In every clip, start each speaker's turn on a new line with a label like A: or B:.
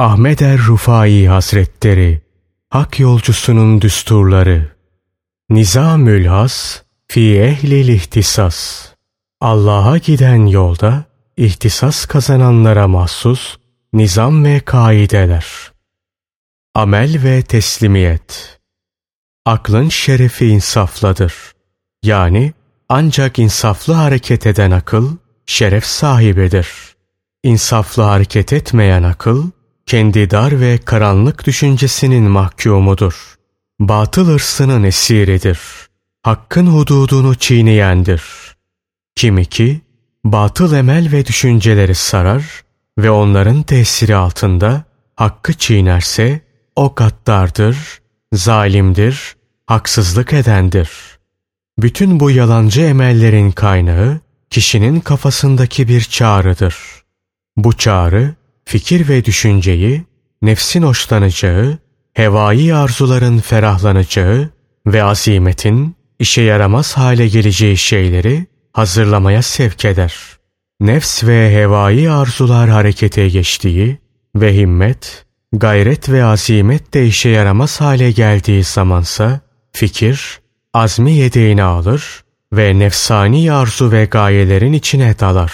A: Ahmet er Rufai Hazretleri Hak yolcusunun düsturları Nizamül Has Fi ehlil ihtisas Allah'a giden yolda ihtisas kazananlara mahsus nizam ve kaideler. Amel ve teslimiyet. Aklın şerefi insafladır. Yani ancak insaflı hareket eden akıl şeref sahibidir. İnsaflı hareket etmeyen akıl kendi dar ve karanlık düşüncesinin mahkumudur. Batıl hırsının esiridir. Hakkın hududunu çiğneyendir. Kimi ki batıl emel ve düşünceleri sarar ve onların tesiri altında hakkı çiğnerse o gaddardır, zalimdir, haksızlık edendir. Bütün bu yalancı emellerin kaynağı kişinin kafasındaki bir çağrıdır. Bu çağrı fikir ve düşünceyi nefsin hoşlanacağı, hevai arzuların ferahlanacağı ve azimetin işe yaramaz hale geleceği şeyleri hazırlamaya sevk eder. Nefs ve hevai arzular harekete geçtiği ve himmet, gayret ve azimet de işe yaramaz hale geldiği zamansa fikir, azmi yedeğini alır ve nefsani arzu ve gayelerin içine dalar.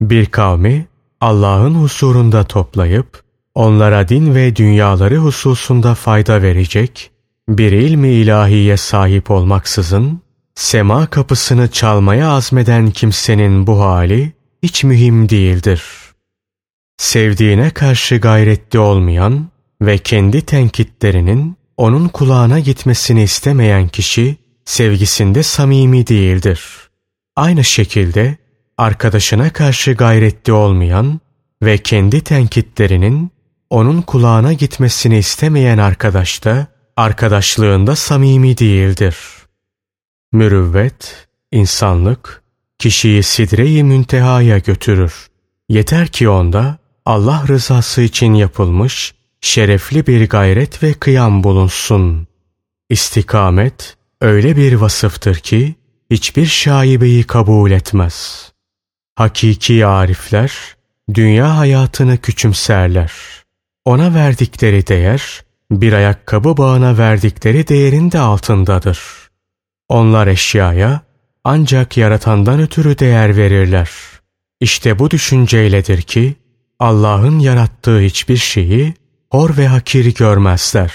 A: Bir kavmi Allah'ın husurunda toplayıp onlara din ve dünyaları hususunda fayda verecek bir ilmi ilahiye sahip olmaksızın sema kapısını çalmaya azmeden kimsenin bu hali hiç mühim değildir. Sevdiğine karşı gayretli olmayan ve kendi tenkitlerinin onun kulağına gitmesini istemeyen kişi sevgisinde samimi değildir. Aynı şekilde arkadaşına karşı gayretli olmayan ve kendi tenkitlerinin onun kulağına gitmesini istemeyen arkadaş da arkadaşlığında samimi değildir. Mürüvvet, insanlık, kişiyi sidre-i müntehaya götürür. Yeter ki onda Allah rızası için yapılmış şerefli bir gayret ve kıyam bulunsun. İstikamet öyle bir vasıftır ki hiçbir şaibeyi kabul etmez. Hakiki arifler dünya hayatını küçümserler. Ona verdikleri değer bir ayakkabı bağına verdikleri değerin de altındadır. Onlar eşyaya ancak yaratandan ötürü değer verirler. İşte bu düşünceyledir ki Allah'ın yarattığı hiçbir şeyi hor ve hakir görmezler.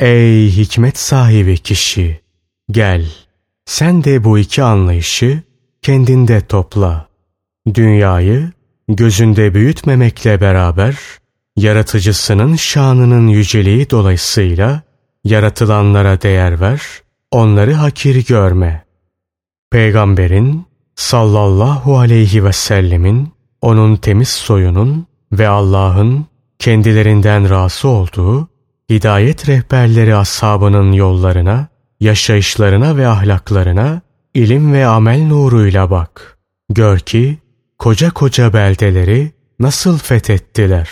A: Ey hikmet sahibi kişi! Gel, sen de bu iki anlayışı kendinde topla. Dünyayı gözünde büyütmemekle beraber, yaratıcısının şanının yüceliği dolayısıyla yaratılanlara değer ver, onları hakir görme. Peygamberin sallallahu aleyhi ve sellemin, onun temiz soyunun ve Allah'ın kendilerinden razı olduğu hidayet rehberleri ashabının yollarına, yaşayışlarına ve ahlaklarına ilim ve amel nuruyla bak. Gör ki koca koca beldeleri nasıl fethettiler.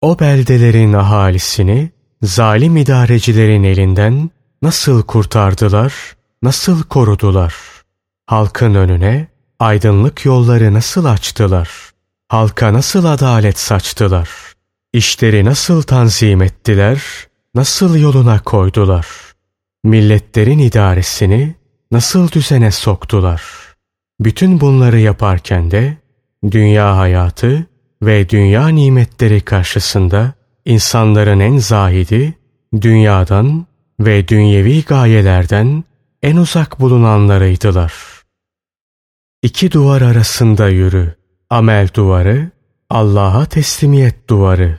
A: O beldelerin ahalisini zalim idarecilerin elinden nasıl kurtardılar, nasıl korudular. Halkın önüne aydınlık yolları nasıl açtılar. Halka nasıl adalet saçtılar. İşleri nasıl tanzim ettiler, nasıl yoluna koydular. Milletlerin idaresini nasıl düzene soktular. Bütün bunları yaparken de dünya hayatı ve dünya nimetleri karşısında insanların en zahidi, dünyadan ve dünyevi gayelerden en uzak bulunanlarıydılar. İki duvar arasında yürü. Amel duvarı, Allah'a teslimiyet duvarı.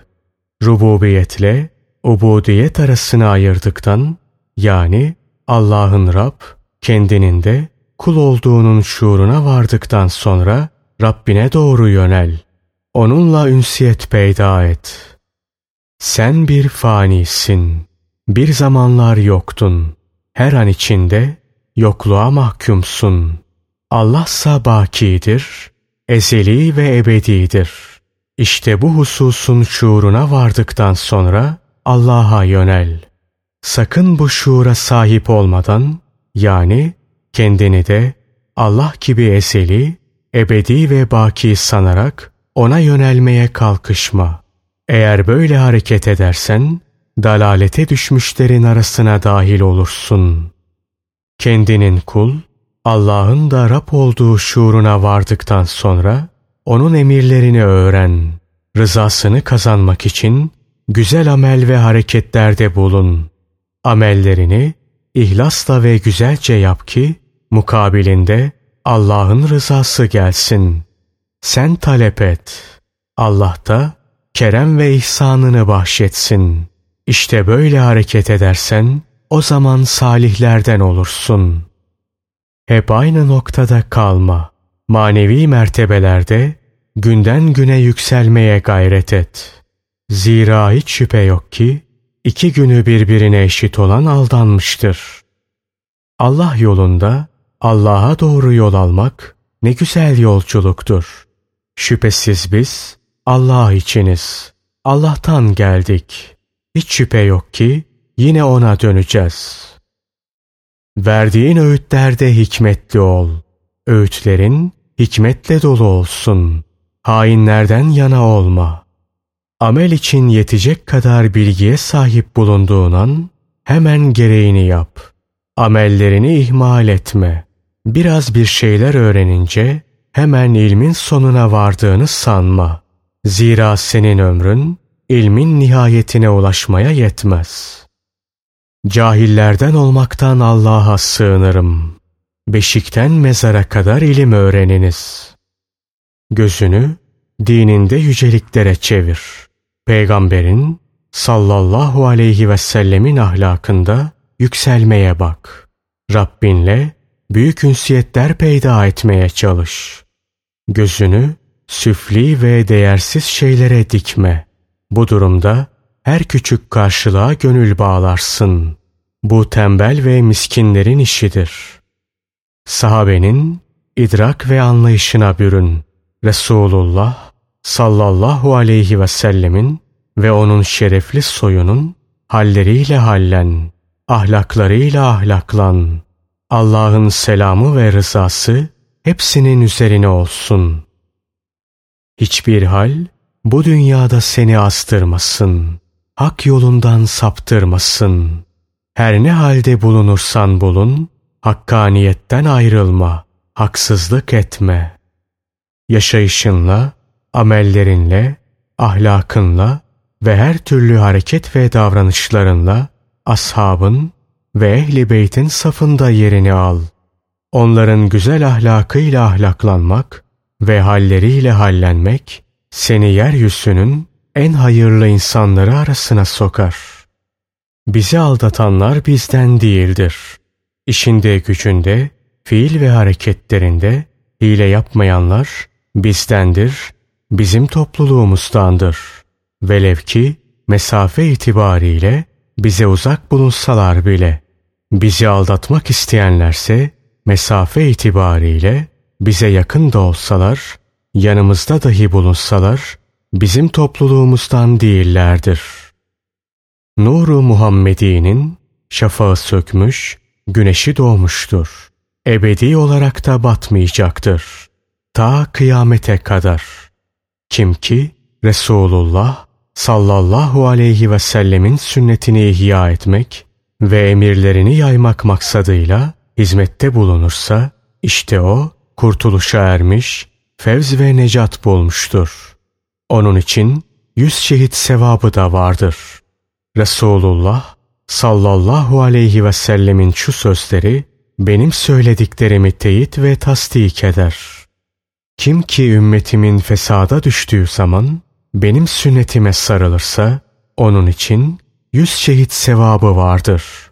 A: Rububiyetle ubudiyet arasını ayırdıktan, yani Allah'ın Rab, kendinin de kul olduğunun şuuruna vardıktan sonra Rabbine doğru yönel. Onunla ünsiyet peyda et. Sen bir fanisin. Bir zamanlar yoktun. Her an içinde yokluğa mahkumsun. Allahsa bakidir, ezeli ve ebedidir. İşte bu hususun şuuruna vardıktan sonra Allah'a yönel. Sakın bu şuura sahip olmadan, yani kendini de Allah gibi ezeli, ebedi ve baki sanarak ona yönelmeye kalkışma. Eğer böyle hareket edersen, dalalete düşmüşlerin arasına dahil olursun. Kendinin kul, Allah'ın da Rab olduğu şuuruna vardıktan sonra, onun emirlerini öğren. Rızasını kazanmak için güzel amel ve hareketlerde bulun. Amellerini ihlasla ve güzelce yap ki mukabilinde Allah'ın rızası gelsin. Sen talep et. Allah da kerem ve ihsanını bahşetsin. İşte böyle hareket edersen o zaman salihlerden olursun. Hep aynı noktada kalma. Manevi mertebelerde günden güne yükselmeye gayret et. Zira hiç şüphe yok ki iki günü birbirine eşit olan aldanmıştır. Allah yolunda Allah'a doğru yol almak ne güzel yolculuktur. Şüphesiz biz Allah içiniz. Allah'tan geldik. Hiç şüphe yok ki yine ona döneceğiz. Verdiğin öğütlerde hikmetli ol. Öğütlerin hikmetle dolu olsun. Hainlerden yana olma. Amel için yetecek kadar bilgiye sahip bulunduğun an hemen gereğini yap. Amellerini ihmal etme. Biraz bir şeyler öğrenince hemen ilmin sonuna vardığını sanma. Zira senin ömrün ilmin nihayetine ulaşmaya yetmez. Cahillerden olmaktan Allah'a sığınırım. Beşikten mezara kadar ilim öğreniniz. Gözünü dininde yüceliklere çevir. Peygamberin sallallahu aleyhi ve sellemin ahlakında yükselmeye bak. Rabbinle büyük ünsiyetler peyda etmeye çalış. Gözünü süfli ve değersiz şeylere dikme. Bu durumda her küçük karşılığa gönül bağlarsın. Bu tembel ve miskinlerin işidir. Sahabenin idrak ve anlayışına bürün. Resulullah sallallahu aleyhi ve sellemin ve onun şerefli soyunun halleriyle hallen, ahlaklarıyla ahlaklan. Allah'ın selamı ve rızası hepsinin üzerine olsun. Hiçbir hal bu dünyada seni astırmasın. Hak yolundan saptırmasın. Her ne halde bulunursan bulun, hakkaniyetten ayrılma, haksızlık etme. Yaşayışınla, amellerinle, ahlakınla ve her türlü hareket ve davranışlarınla ashabın ve ehli beytin safında yerini al. Onların güzel ahlakıyla ahlaklanmak ve halleriyle hallenmek seni yeryüzünün en hayırlı insanları arasına sokar. Bizi aldatanlar bizden değildir. İşinde gücünde, fiil ve hareketlerinde hile yapmayanlar bizdendir, bizim topluluğumuzdandır. Velev ki mesafe itibariyle bize uzak bulunsalar bile. Bizi aldatmak isteyenlerse mesafe itibariyle bize yakın da olsalar, yanımızda dahi bulunsalar, bizim topluluğumuzdan değillerdir. Nuru Muhammedi'nin şafağı sökmüş, güneşi doğmuştur. Ebedi olarak da batmayacaktır. Ta kıyamete kadar. Kim ki Resulullah sallallahu aleyhi ve sellemin sünnetini ihya etmek ve emirlerini yaymak maksadıyla hizmette bulunursa, işte o kurtuluşa ermiş, fevz ve necat bulmuştur. Onun için yüz şehit sevabı da vardır. Resulullah sallallahu aleyhi ve sellemin şu sözleri benim söylediklerimi teyit ve tasdik eder. Kim ki ümmetimin fesada düştüğü zaman benim sünnetime sarılırsa onun için yüz şehit sevabı vardır.